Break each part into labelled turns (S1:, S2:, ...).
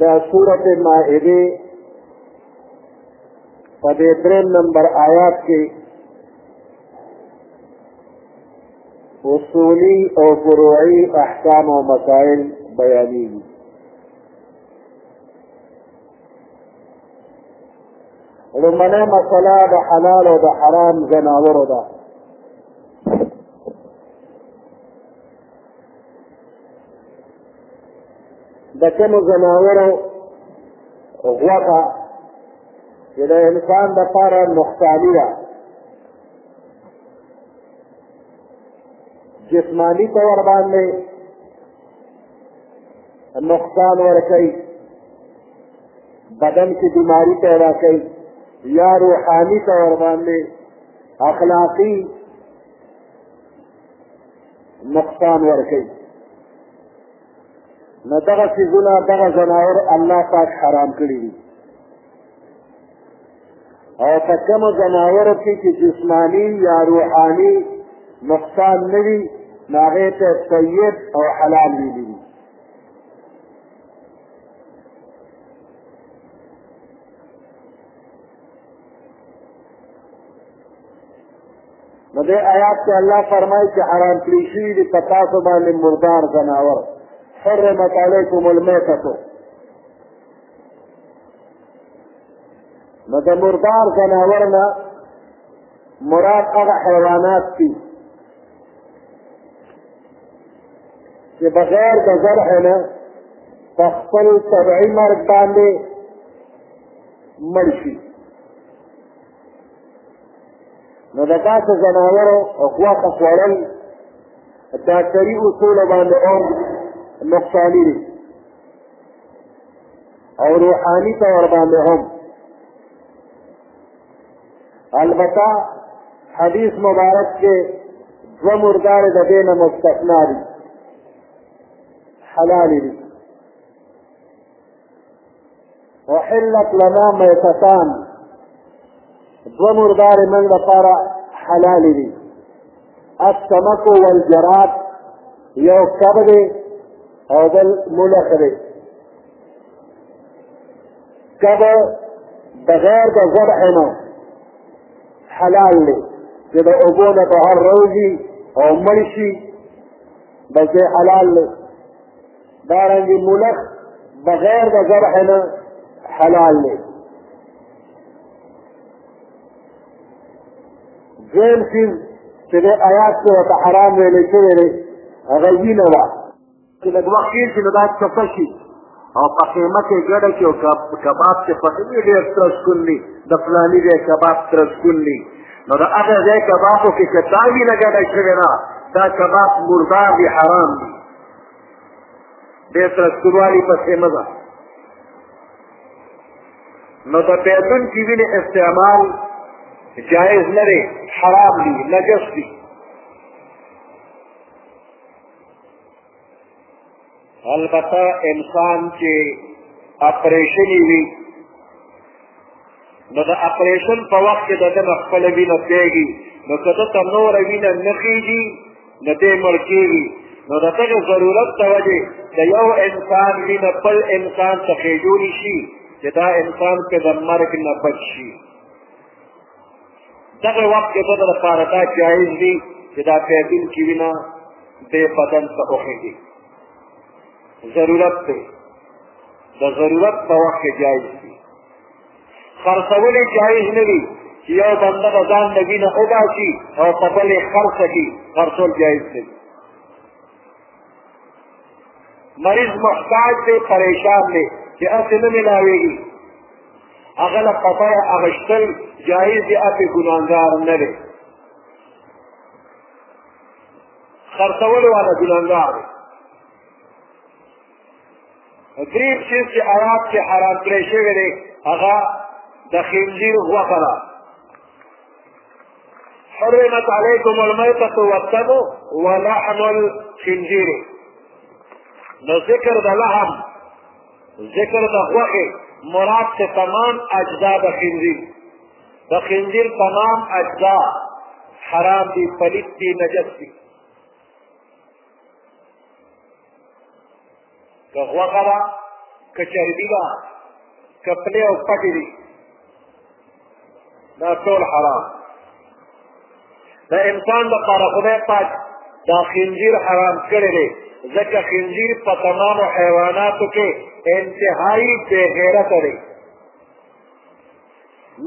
S1: دا سورت مائده په دې دریم نمبر آیات کې اصولی او فروعی احکام او مسائل بیانېږي لومړنۍ مسله د حلال او د حرام ځناورو ده د کومو ځناورو غوښه چې د انسان دپاره نقصاني ده جسمانی طور باندې نقصان ورکوي بدن کې بیماری پیدا کوي یا روحاني طور باندې اخلاقي نقصان ورکوي نو دغه څیزونه دغه ځناور الله پاک حرام کړي دي او په کومو ځناورو کې چې جسماني یا روحاني نقصان نه وي نو هغې ته طیب او حلال ویلي دي نو دې آیات کې الله فرمایي چې حرام کړی شوي دي په تاسو باندې مردار ځناور حرمت علیکم المیتتو نو د مردار ځناور نه مراد هغه حیوانات دي چې بغیر د زرع نه په خپل طبعي مرګ باندې مړ شي نو د داسې ځناورو غوښه خوړل ډاکټري اصولو باندې هم نقصاني دي او روحاني طور باندې هم البته حدیث مبارک کې دوه مردارې د دې نه مستثنا دي حلالې دي وحلت لنا میتتان دوه مردارې موږ لپاره حلالې دي السمک والجراد یو کب دی او بل ملخ دی که به بغیر د ذبح نه حلال دی چې د اوبو نه بهر روځي او مړ شي بس دی حلال دی دارنګې ملک بغیر د ذبح نه حلال دی دویم څیز چې د آیات کې ورته حرام ویل شوی دی هغه وینه ده چې لږ وخت تېر شي نو دا چپه شي او په قیمت یې ګډه کړي او کباب چې په دې ډېر ترسکون دي د فلاني ځای کباب ترسکون دي نو د هغه ځای کبابو کې که دا وینه ګډه شوې ده دا کباب مردار دي حرام دي ډېر ترسکون والي پسې مه ځه نو د بیتون کی وینې استعمال جائز نه دی حرام دی نجس دی البته انسان چې اپریشنی وي نو د اپریشن په وخت کې د ده نه خپله وینه پیږي نو که ده ته نوره وینه نه خېږي نو دی مړ کېږي نو د دغه ضرورت د وجې د یو انسان وینه بل انسان ته خېجولی شي چې دا انسان که د مرګ نه بچ شي دغه وخت کې دغه لپاره دا جایز دي چې دا پیدل کې وینا د بدن ته وخېږي ضرورت دی د ضرورت په وخت کې جایز دي خرڅول جایز نه دي چې یو بنده به ځان نبی نه وباسي او په بلې خرڅ کړي خرڅول جایز نه دي مریض محتاج دی پریشان دی چې هسې نه ملاوېږي هغه له په بیه اخیستل جایز دی هسې ګناهګار نه دی خرڅولو والا ګناهګار دی درې شیز چې آیات کې حرام کړی شوی دی هغه د خنزیر غوښه ده حرمت علیکم المیتة والدم ولحم الخنزیر نو ذکر د لحم ذکر د غوښې مراد ته تمام اجزا د خنزیر د خنزیر تمام اجزا حرام دي پلیت دي نجس دي که غوښه ده که چربي ده که پلې او پټې دي دا ټول حرام د انسان لپاره خدای پاک دا خنزیر حرام کړی دی ځکه خنزیر په تمامو حیواناتو کې انتهایی بېغیرته دی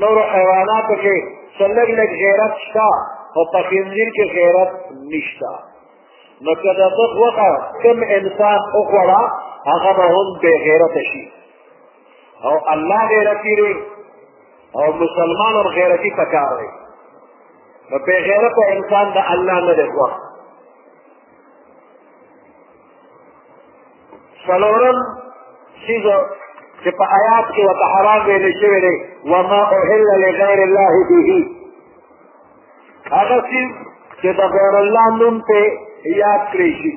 S1: نور حیواناتو کې څه لږ لږ غیرت شته خو په خنزیر کې غیرت نشته نو که د ده غوښه کوم انسان وخوړه هغه به هم بې غیرته شي او الله غیرتي دی او مسلمان هم غیرتي پکار دی نو بې غیرته انسان د الله نه دی خوښ څلورم څیز چې په آیات کې ورته حرام ویل شوی دی وما احل لغیر الله به هغه څیز چې د غیر الله نوم ته یاد کړی شي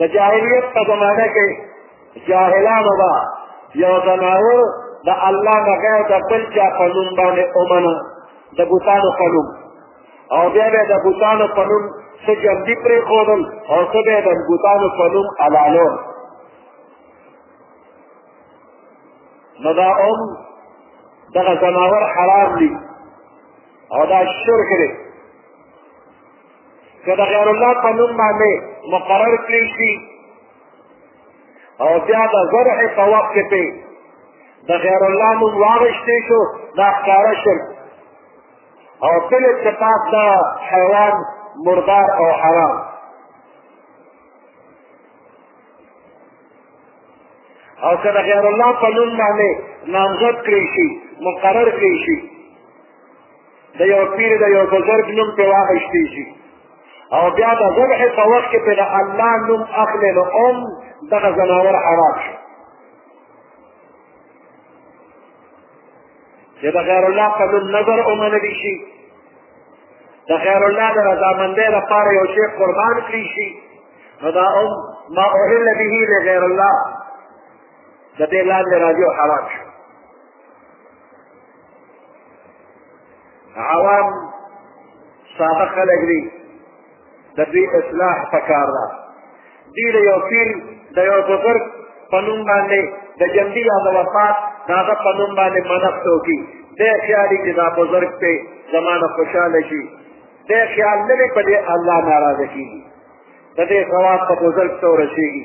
S1: د جاهلیت په زمانه کې جاهلانو به یو ځناور د الله نه غیر د بل چا په نوم باندې ومنه د بوتانو په نوم او بیا به د بوتانو په نوم څه جمدي پرېښودل او څه به د بوتانو په نوم حلالول نو دا هم دغه ځناور حرام دي او دا شرک دی که د غیر الله په نوم باندې مقرر کړی شي او بیا د ذبح په وخت کې پې د غیر الله نوم واغشتی شو دا ښکاره شرک او کل اتفاق دا حیوان مردار او حرام او که د غیر الله په نوم باندې نامزد کړی شي مقرر کړی شي د یو پیر د یو بزرګ نوم پې واخیستی شي او بیا د ذبح په وخت کې پې د الله نوم اخلې نو هم دغه ځناور حرام شو چې د غیر الله په نوم نظر ومنل شي د غیر الله د رضامندۍ لپاره یو شی قربان کړی شي نو دا هم ما اهل به لغیر الله د دې لاندې راځي او حرام شو عوام ساده خلک دي د دوی اصلاح پکار ده دوی د یو پیر د یو بزرګ په نوم باندې د جندي یا د وفات د هغه په نوم باندې منښت وکړي دی خیالي چې دا بزرګ پې زما نه خوشحاله شي دی خیال نه دی په دې الله ناراضه کېږي د دې ثواب په بزرګ ته ورسېږي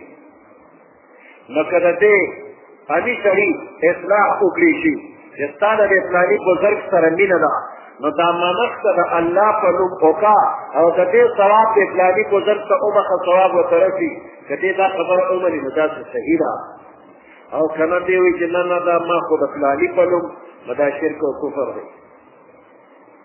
S1: نو که د دې فني سړي اصلاح وکړي شي چې ستا د اسلامي بزرګ سره مینه ده نو دا منښت د الله په نوم وکا او د دې ثواب د اسلامي بزرګ ته وبخه ثواب وترسي که دې دا خبره ومني نو دا صحیح ده او کنه دی وی چې نه نه دا ما خو د فلانی په نوم دا شرک او کفر دی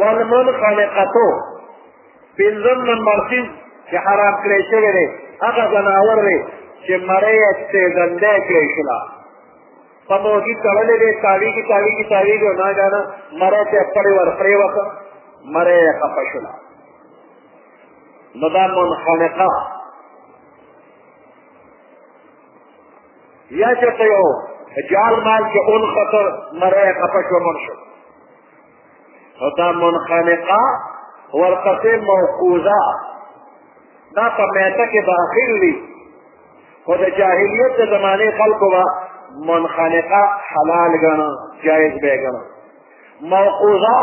S1: والمن خلقتو پنځم نمبر سیز چې حرام کړی شوی دی هغه ځناور دی چې مړی یې سېزندی کړی شوله په موږي تړلې دی تاویږي تاویږي تاویږي او ناګانه مړی ته پړې ور پرېوته مړی یې خفه شوله نو دا منخلقه یا چېرته یو جال مال کې اون خطر مری خفه شو مړ شو او دا منخنقه ورپسې موقوزه دا په میته کې داخل دي خو د جاهلیت د زمانې خلکو به منخنقه حلال ګڼه جایز به یې ګڼه موقوزه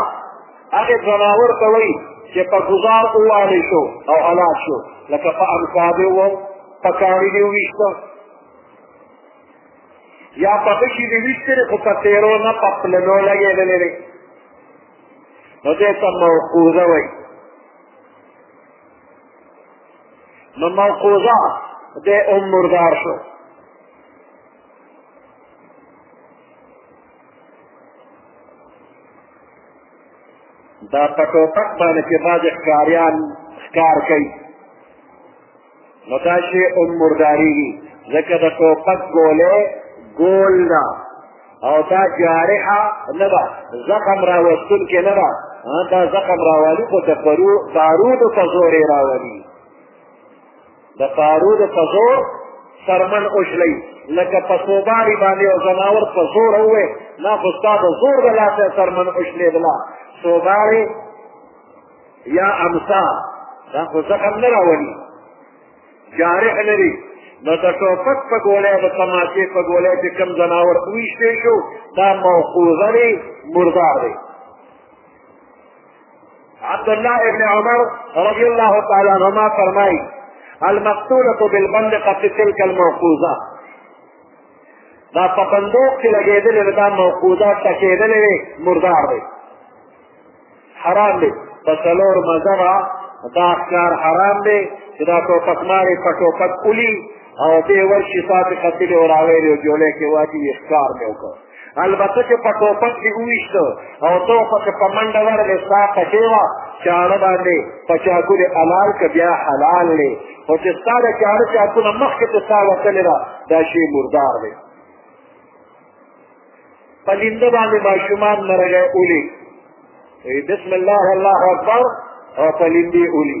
S1: هغه ځناور ته وایي چې په ګزار ووالې شو او هلاک شو لکه په امکابې و په کاڼي دې وویشته یا په غشي دې ویشتلې خو په تېرو نه په پلنو لګېدلې دی نو دې ته موقوزه وایي نو موقوزه دې هم مردار شو دا په ټوپک باندې چې بعضې ښکاریان ښکار کوي نو دا شی هم مردارېږي ځکه د ټوپک ګولې ګول ده او دا جارحه نه ده زخم راوستونکې نه ده دا زخم راولي خو د بارودو په زور یې راولي د پارو د پزور سرمن اوشلی لکه په صوباري باندې او ځناور په زور وې نه خو ستا د زور د لاسه سرمن اوشلېدله صوباري یا امسا دا خو زخم نه راولي جارح لري نو د ټوپک په ګولۍ د تماچې په ګولۍ چې کوم ځناور وویشتې شو دا موقوزه دی مردار دی عبد الله ابن عمر رضی الله تعالی عنہما فرمائی المقتولة بالبندقة تلك الموقوزة دا په بندوق کې لګېدلې وې دا موقوزه ټکېدلې وې مردار دی حرام دی په څلور مذهبه دا ښکار حرام دی چې دا ټوپک مارې په ټوپک کولي او دې ورشي تاسې قتلې او راویلې او جولې کې واچي ښکار مې وکړ البته چې په ټوپک کې وویشته او ته پکې په منډه ورغې ستا پټې وه چاړه باندې په چاقو دې حلال که بیا حلال دی خو چې ستا د چاړه چاقو نه مخکې ته سا وتلې ده دا شی مردار دی په لینده باندې ماشومان مرغی اولی بسم الله الله اکبر او په لیندې اولی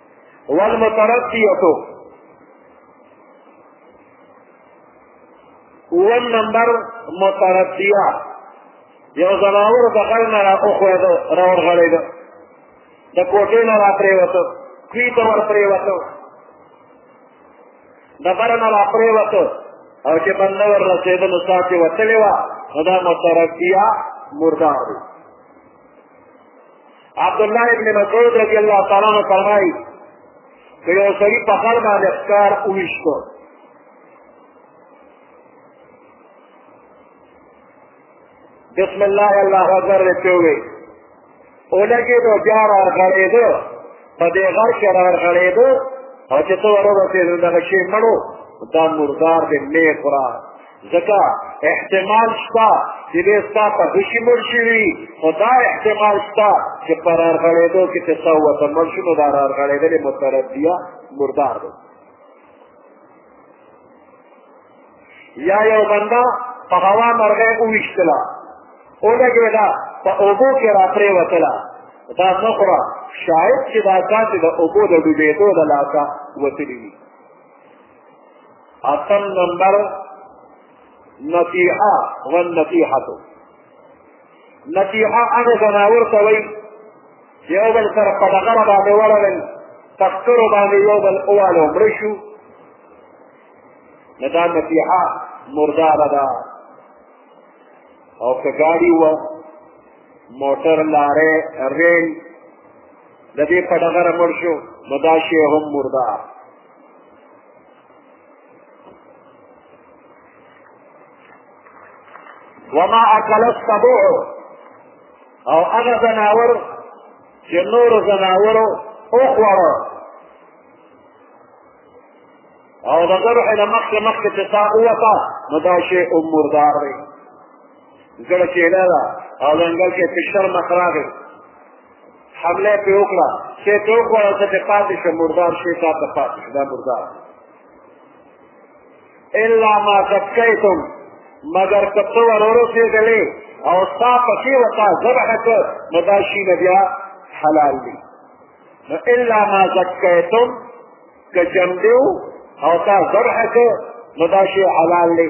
S1: والمتردیه اووم نمبر متردیه یو ځناور د غر نه را وښوېده راورغړېده د کوټې نه را پرېوته کوی ته ور پرېوته د غر نه را پرېوته او چې بنده ور رسېده نو ساه کې وتلې وه نو دا متردیه مردار دی عبد الله ابن مسعود رضی الله تعالی عنہ فرمایي چې یو سړي په خر باندې ښکار وویشتو بسم الله الله اکبر ورته وي اولګي دو بیا راغړې دو په دې غر کې راغړې دو او چې ته ورو ورته دغه شی مړو دا مردار دې نه خورا ځکه احتمال شته چې دې ستا په غشي مړ شي وي خو دا احتمال شته چې پر ارغړېدو کې چې ستا وته مړ شي نو دا ارغړېدلې متردیه مردار دی یا یو بنده په هوا مرغۍ وویشتله ولګېده په اوبو کې راپرېوتله دا مه خوره شاید چې دا کاسې د اوبو د ډوبېدو د لاسه وتلي وي اتم نمبر نصیحه و نصیحه نصیحه هغه ځناور ته وایي چې یو بل سره په ډغره باندې وړل تخکرو باندې یو بل اواله مړ شو نو دا نصیحه مرداره ده او که ګاډي وه موټر لارې ریل د دې په ډغره مړ شو نو دا شی هم مردار وما اکل السبع او هغه ځناور چې نورو ځناورو وخوړه او د ذبح نه مخکې مخکې چې سا ووته نو دا شی ام مردار دی زړه کېله ده او ځنګل کې فشر مخ راغی حمله یې پرې وکړه چې یې پرې وکړه ورته چې پاتې شه مردار شي تا ته پاتې شه دا مردار الا ما زکیتم مګر که ته ور ورسېدلې او ستا پکې ورته ذبح کړ نو دا شیونه بیا حلال دي نو الا ما زکیتم که جمدیو او تا ذبح کړ نو دا شی حلال دی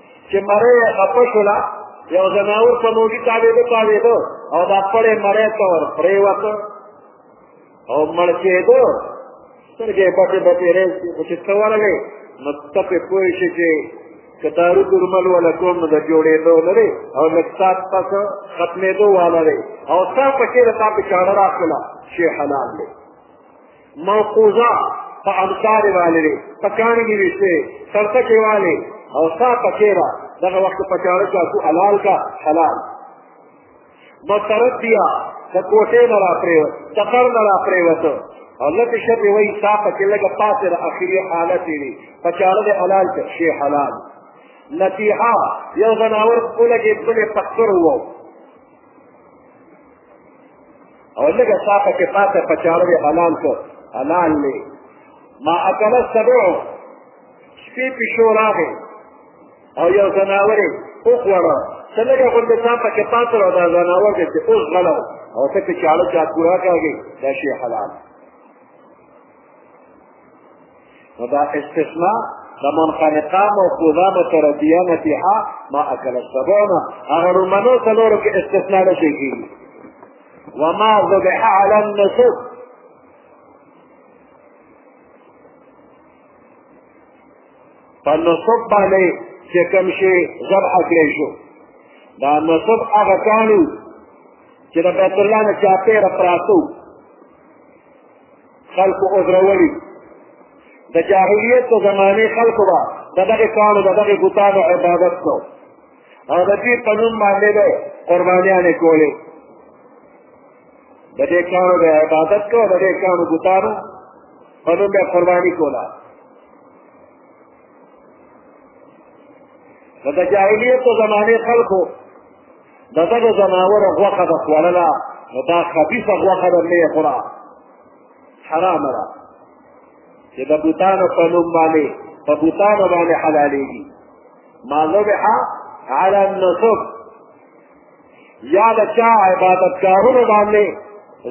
S1: چې مړی یې خپه شوله یو ځناور په موږي تاوېده تاوېده او دا خپلې مړی ته ور پرېوته او مړ کېده سترګې یې پټې پټې رېستې خو چې ته ورغلې نو ته پرې پوه شې چې که دارو درمل ولا کوم نو د جوړېدو نه دی او لږ ساعت پس ختمېدو والا دی او تا پکې د تا پېچاړه راخله شی حلال دی موقوزه په امثال باندې په کاڼي کې وشته سرته کې والي او سا پکې را دغه وخت په چاړه کې کو حلال کا حلال مصرف بیا د کوټې نه را پریوت چکر نه را پریوت او لکه شپې وایي سا پکې لږه پاتې د اخري حالت یې په چاړه د حلال کې شی حلال نصیحه یو ځناور خپله کې بلې پکتر وو او لږه سا پکې پاته په چاړه یې حلال کړ حلال دی ما اکل السبع سپی پیشو راغی او یو ځناور یې وخوړه څه لږه غونډه سا پکې پاته راو دا ځناور دی چې اوس غلو او ته چې چاړه چا پوره کاږي دا شی حلال نو دا استثناء د منخنقه موقوضه متردیه نتیحه ما اکل السبع نه هغه رومنو څلورو کې استثناء نه شي کېږي وما ذبح على النسب په نسب باندې چې کوم شي ذبح کړی شو دا نسب هغه کانو چې د بیت الله نه چاپېره پراتو خلکو عذرولي د جاهلیت د زمانې خلکو به د دغې کاڼو د دغې بوتانو عبادت کو او د دې په نوم باندې به قربانیانې کولې د دې کاڼو به عبادت کو د دې کاڼو بوتانو په نوم به قرباني کوله نو د جاهلیت د زمانې خلکو د دغه ځناوره غوښه به خوړله نو دا خبیثه غوښه به مې خوره حرامه ده چې د بوتانو په نوم باندې په بوتانو باندې حلالېږي ما ذبح على النصب یا د چا عبادتکارونو باندې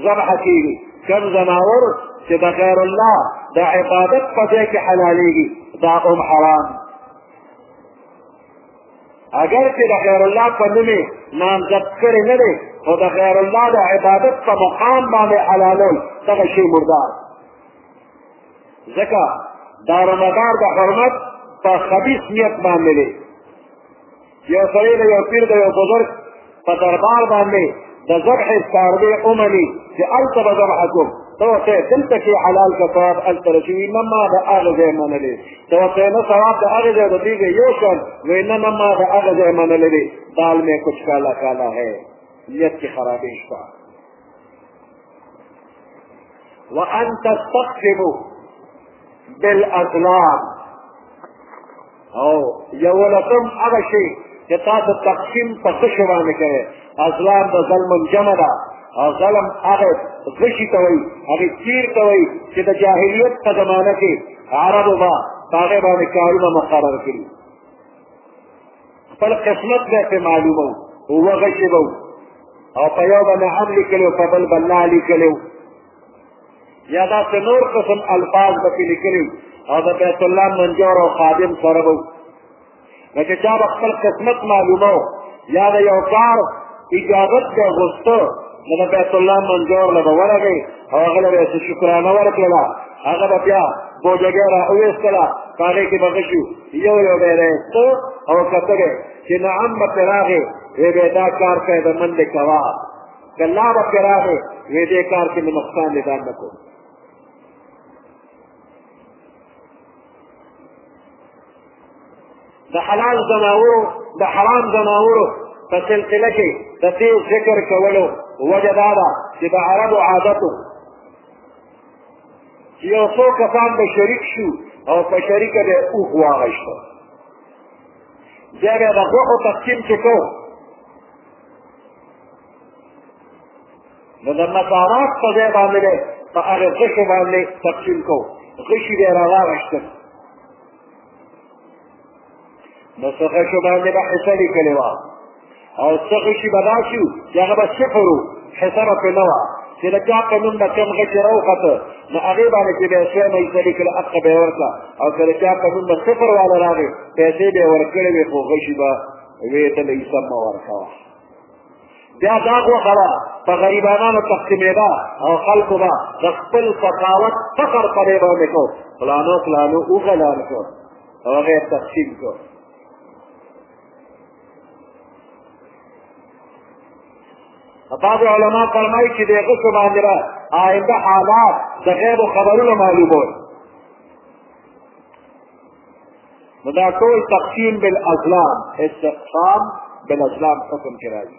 S1: ذبح کېږي کم ځناور چې د غیر الله د عبادت په ځای کې حلالېږي دا هم حرام اگر چې د غیر الله په نوم نامزد کړی نه دی خو د غیر الله د عبادت په مقام باندې حلالول دغه شی مردار ځکه دا رمضان د حرمت په خبیث نیت باندې دی یو سړی د یو پیر د یو بزرګ په دربار باندې د ذبح ساربې اومني چې هلته به ذبح کوم ته ورته دلته کې حلال که ثواب هلته رسوي نه ما د هغه ځای منلې ته ورته نه ثواب د هغه ځای د دې ځای یو شان وایي نه نه ما د هغه ځای منلې دی دال مې کچ کالا کالا ہے نیت کې خرابې شته وان تستقسموا بالازلام او یو لکم هغه شی چې تاسو تقسیم په څه شی باندې کوئ ازلام د ظلم جمع ده او ظلم هغه غشي ته وایي هغه تیر ته وایي چې د جاهلیت په زمانه کې عربو به په هغې باندې کارونه مقرر کړي خپل قسمت به په معلومو او وغشي وو او په یو باندې هم لیکلو په بل باندې لیکلو یا دا څه نور قسم الفاظ به لیکلو او د بیت الله منجور او خادم سره وو لکه چا به خپل قسمت معلومو یا د یو کار اجازت به غوښته نو د بیت الله منجور له به ورغی او هغه له شکرانه ورکړله هغه به بیا بوجګه را وویستله په هغې کې به غشي یو یو به رایسته او کتل چې نعم به پرې راغی وی به دا کار کوې د منډې کوه که لا به پرې راغی وی دې کار کې مې نقصان دی دا نه کوم د حلال ځناورو د حرام ځناورو په سلسله کې د دې ذکر کولو وجه دا ده چې د عربو عادتو یو څو کسان به شریک شو او په شریکه به اوښ واغشته بیا به د غوښو تقسیم چې کو نو د مسارات په ځای باندې به په هغې غشو باندې تقسیم کو غشي به یې راواغشتل نو څه غشو باندې به حصه لیکلې وه او څه غشي به داسې وو چې هغه به صفر وو حصه به پرې نه وه چې د چا په نوم به کوم غچ راوخته نو هغې باندې چې بیا سوی مېسه لیکله حقه به یې ورکړه او که د چا په نوم به صفر والا راغی پیسې به یې ورکړې وې خو غشي به وې ته له حساب مه ورکوه بیا دا غوښه به په غریبانانو تقسیمېده او خلکو به د خپل سخاوت فخر پرې باندې کو فلانو فلانو وغلان کو او هغه تقسیم کو بعض علما فرمایي چې د غسل باندې را آینده حالات د غیب خبرونه معلومول نو دا ټول تقسیم بالازلام استقسام بالازلام حکم کې راځي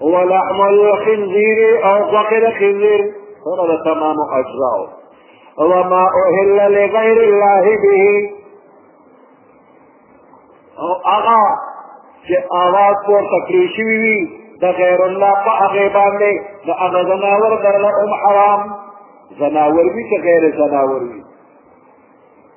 S1: ولحم الخنزير او غوښه د خنزیر سره د تمامو اجزاو وما اهل لغیر الله به او هغه چې آواز پورته کړی شوي وي د غیر الله په هغې باندې د هغه ځناور درله هم حرام ځناور وي که غیر ځناور وي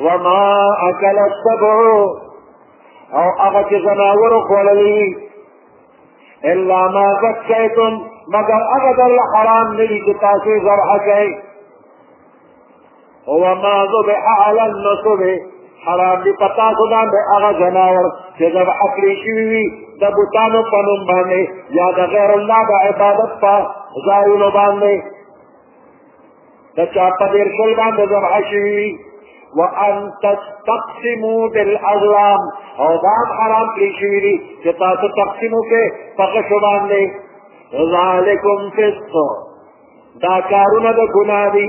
S1: وما اکل السبع او هغه چې ځناورو خوړلی الا ما ذکیتم مگر هغه درله حرام نه دي چې تاسو یې ذبحه کړئ وما ذبح علی النصب حرام دي په تاسو باندې هغه ځناور چې ذبحه کړی شوي وي د بوتانو په نوم باندې یا د غیر الله د عبادت په ځایونو باندې د چا په دېر شل باندې ذبح شوي وي وان تستقسمو بالازلام او دا هم حرام کړی شوي دي چې تاسو تقسیم وکړئ په غشو باندې ذالکم فسق دا کارونه د ګناه دي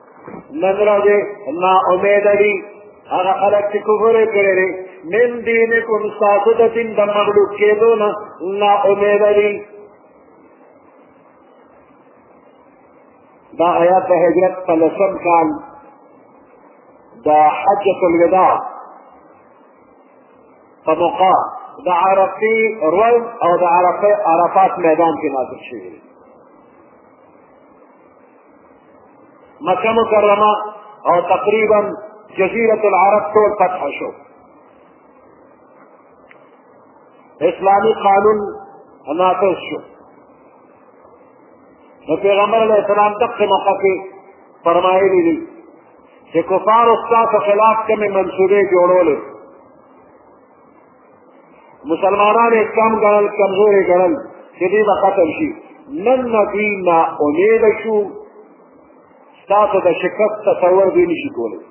S1: نن ورځې نا امیده دي هغه خلک چې کفر یې کړی دی من دینکم ستاسو د دین د مغلوب کېدو نه نا امیده دي دا آیات د هجرت په لسم کال د حجة الوداع په موقع د عرفي ورځ او د عرفه عرفات میدان کې نازل شوی مکه مکرمه او تقریبا جزیرة العرب ټول فتح شو اسلامی قانون نافذ شو نو پیغمبر علیه السلام دقه موقع کې فرمایلی دي چې کفار استاد خلاف کومې منصوبې جوړولې مسلمانان اسلام ګڼل کمزورې ګڼل چې دې به ختم شي نن نه دوی نا امیده شو ستاسو د شکست تصور دوی نشي کولی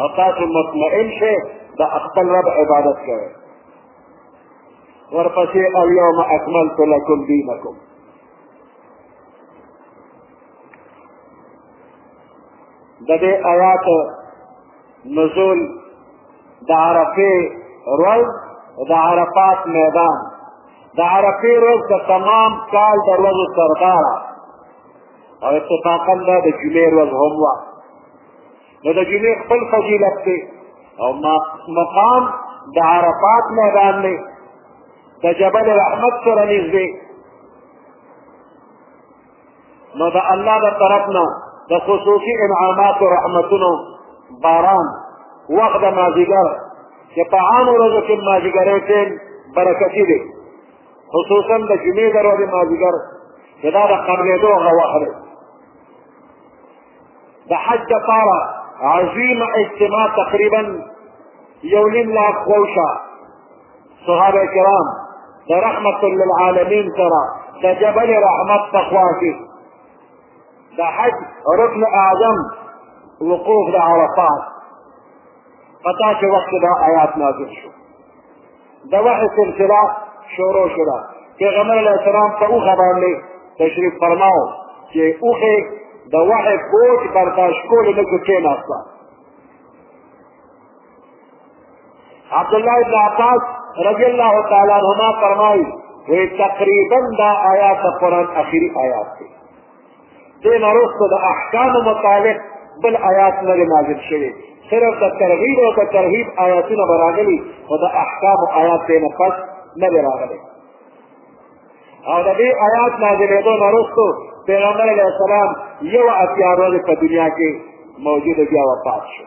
S1: او تاسو مطمئن شئ د خپل رب عبادت کوئ ورپسې الیوم اکملت لکم دینکم د دې آیات نزول د عرفې ورځ د عرفات میدان د عرفې ورځ د تمام کال د ورځو سرداره او اتفاقا دا د جمعې ورځ هم وه نو د جمعې خپل فضیلت دی او مقام د عرفات میدان دی د جبل رحمت سره نږدې نو د الله د طرف نه د خصوصي انعاماتو رحمتونو باران وخت د مازدیګر چې په عامو ورځو کې مازدیګری ټیم برکتي دی خصوصا د جمعې د ورځې مازدیګر چې دا د قبلېدو هغه وخت دی د حج دپاره عظیمه اجتماع تقریبا یو نیم لاک خوشه صحابه کرام د رحمت للعالمین سره د جبل رحمت په خوا کې د حج رکن اعظم وقوف د عرفات پتا چې وخت دا آیات نازل شو د وحی سلسله شروع شوه پیغمبر علیه السلام په اوښه باندې تشریف فرماو چې اوښې د وحی بوج برداشت کولو نه کښېناسته عبد الله بن عباس رضی الله تعالی عنہما فرمایي وی تقریبا دا آیات قرآن اخیری آیات دی دین وروسته د احکام متعلق بل آیات نه نازل شوی صرف د ترغیب او د ترهیب آیاتونه به راغلي خو د احکامو آیات یې نه پس نه دی راغلی او د دې آیات نازلېدو نه وروستو پیغمبر علیه السلام یو اتیا ورځې په دنیا کې موجود بیا وفات شو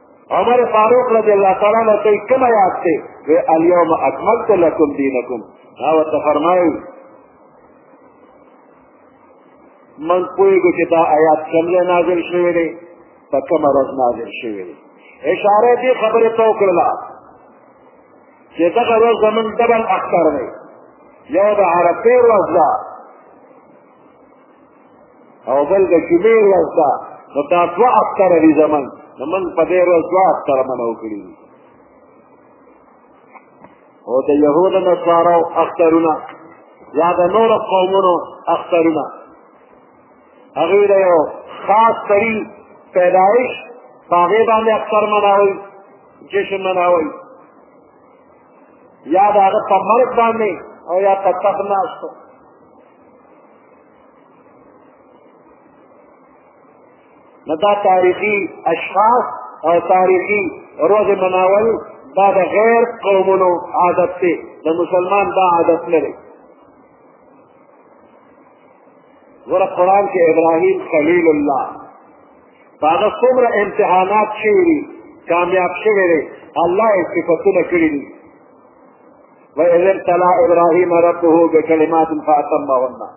S1: عمر فاروق رضی الله تعالی عنہ ته کوم یاد دی وی الیوم اکملت لکم دینکم دا ورته فرمایي من پوهېږو چې دا آیات څنګه نازل شوی دی په کومه ورځ نازل شوی دی اشاره دې خبرې ته وکړله چې دغه ورځ زمونږ ډبل اختر دی یو د عرفې ورځ ده او بل د جمعې ورځ ده نو دا دوه اختره دي زمونږ نو موږ په دې ورځ دوه اختره منع کړي دي او د یهودو نصاراو اخترونه یا د نورو قومونو اخترونه هغوی د یو خاص سړي پیدایش په هغې باندې اختر مناوي جشن مناوي یا د هغه په مرګ باندې او یا په تخت ناستو نو دا تاریخي اشخاص او تاریخي ورځې مناول دا د غیر قومونو عادت دی د مسلمان دا عادت نه دی ګوره قرآن کې ابراهیم خلیل الله په هغه څومره امتحانات شوي دي کامیاب شوی دی الله یې صفتونه کړي دي وإذ ابتلى إبراهيم ربه بكلمات فأتمهن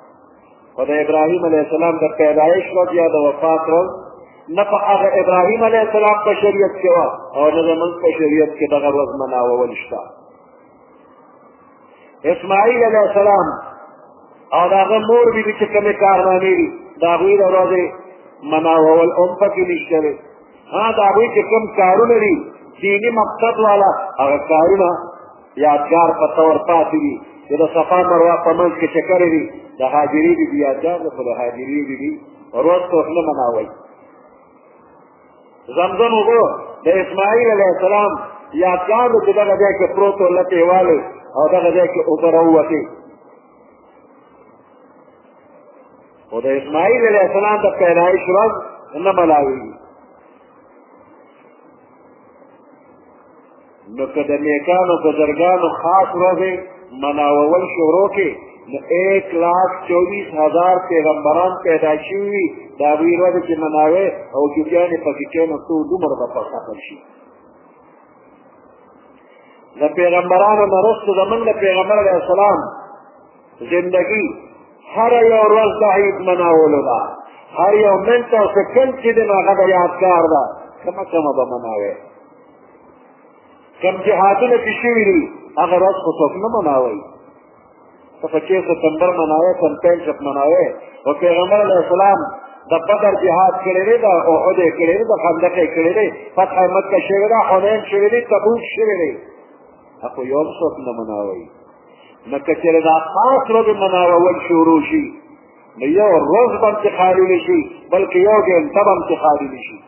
S1: خو د ابراهیم علیه السلام د پیدایش ورځ یا د وفات ورځ نه په هغه ابراهیم علیه السلام په شریعت کې وه او نه زموږ په شریعت کې دغه ورځ مناوول شته اسماعیل علیه السلام او د هغه مور بي بي چې کومې کارنامې دي د هغوی د ورځې مناوول هم پکې نشته دی ها د هغوی چې کوم کارونه دي دیني مقصد والا هغه کارونه یادګار په طور پاتې دي چې د صفا مروه په منځ کې چې کړې دي د هاجري بي بي یادګار د خو د هاجري بي بي ورځ ته نه مناوئ زمزم وګو د اسماعیل علیه السلام یادګار دی چې دغه ځای کې پروت و لتې والې او دغه ځای کې اوبه راووتې خو د اسماعیل علیه السلام د پیدایش ورځ نه ملاوېږي نو که د نیکانو بزرګانو خاص ورځې مناوول شروع کې نو ایک لاک چوبیس هزار پیغمبران پیدا شوي وي د هغوی ورځې چې مناوې او جوګیان یې پکې کېنو څو دومره به پر ختم شي د پیغمبرانو نه وروسته زمونږ د پیغمبر علیه السلام زندګي هره یو ورځ د عید مناولو ده هر یو منټ او سکند چې دی نو هغه د یادګار ده کمه کمه به مناوې کوم جهادونه چې شوي دي هغه راز خو څوک نه مناوي ته پچیس ستمبر مناوي سنتین شپ مناوي او پیغمبر علیه السلام د بدر جهاد کړی دی د احد یې کړی دی د خندق یې کړی دی فتح مکه شوې ده حنین شوې دی تبوک شوې دی خو یو هم څوک نه مناوي نو که چېرې دا خاص ورځې مناوول شروع شي نو یو ورځ به هم چې خالي نه شي بلکې یو ګنټه به هم چې خالي نه شي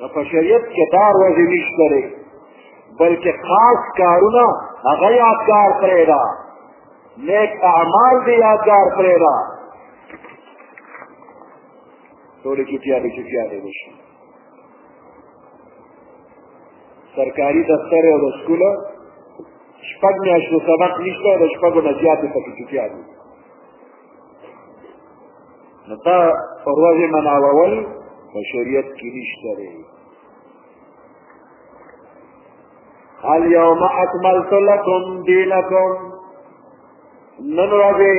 S1: نو په شریعت کې دا ورځې نشته دی بلکې خاص کارونه هغه یادګار پرېږده نیک اعمال دې یادګار پرېږده ټولې چوټیا دې چوټیا دې وشي سرکاري دفتر او د سکول شپږ میاشتو سبق نشته د شپږو نه زیاتې پکې چوټیا دي نو تا پرواز مناول په شریعت کې نشته دی اليوم اكملت لكم دينكم نن ورځې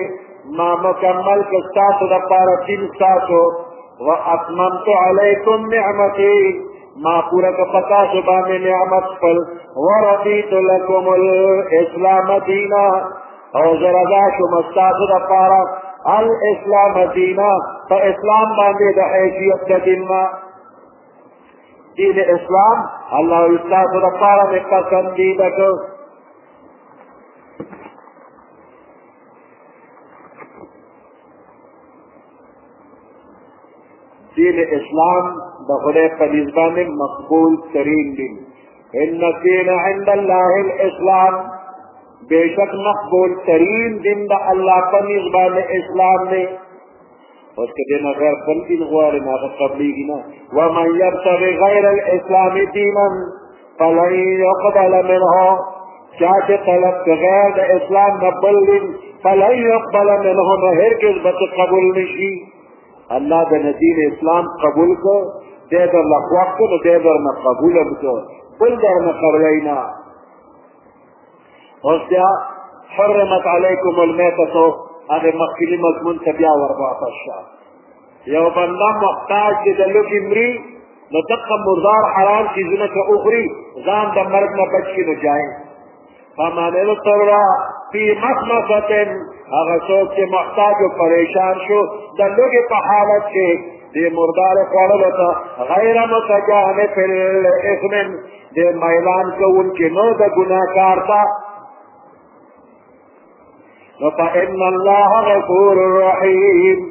S1: ما مکمل کړ تاسو لپاره دین تاسو واتممت علیکم نعمتي ما پورا کا پتا سو باندې نعمت پر ورضیت لكم الاسلام دینا او زردا شو مستاسو د پارا الاسلام دینا په اسلام باندې د حیثیت د دین ما دین اسلام الله استاسو د پارا مې پسندیده کړ دین اسلام د خدای په نسبت مقبول ترین دین ان الدین عند الله الاسلام بیشک مقبول ترین دین دا اللہ پا نزبان اسلام دے اس کے دین غیر بل دین غوار ما قبلی گی نا ومن یبتغی غیر الاسلام دینا فلن یقبل منه چاہتے طلب کے غیر دا اسلام نبل دین فلن یقبل منه نہر کس بچ قبول نشی الله د دین اسلام قبول کو دې در لخواق کو نو دې در نه قبول کو بل در نه قبلای نه اوس بیا حرمت علیکم المیتۃ هغه مخکلي مضمون ته بیا ورواپس شه یو بنده محتاج دی د لوګي مري نو دقه مردار حرام چیزونه که اخري ځان د مرګ نه بچ کړي نو جایز فمن اضطر فی مخمصة هغه څوک چې محتاج او پریشان شو د لوږې په حالت کې دې مردار خوړلو ته غیر متجانف الاثم دې میلان کوونکي نو د ګناه کار ته نو فإن الله غفور رحیم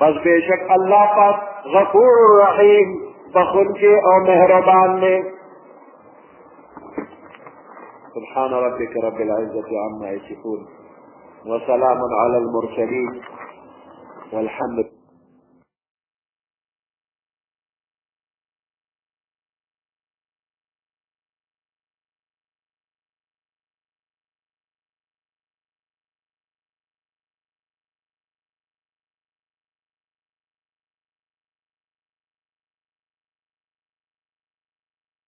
S1: پس بېشک الله پاک غفور رحیم بخونکی او مهربان دی سبحان ربك رب العزة عما يصفون وسلام على المرسلين والحمد